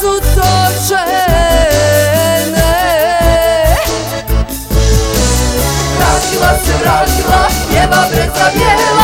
su to žene Vražila se, vražila, pjeva bijela